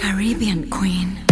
Caribbean Queen.